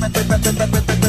pepe, pepe,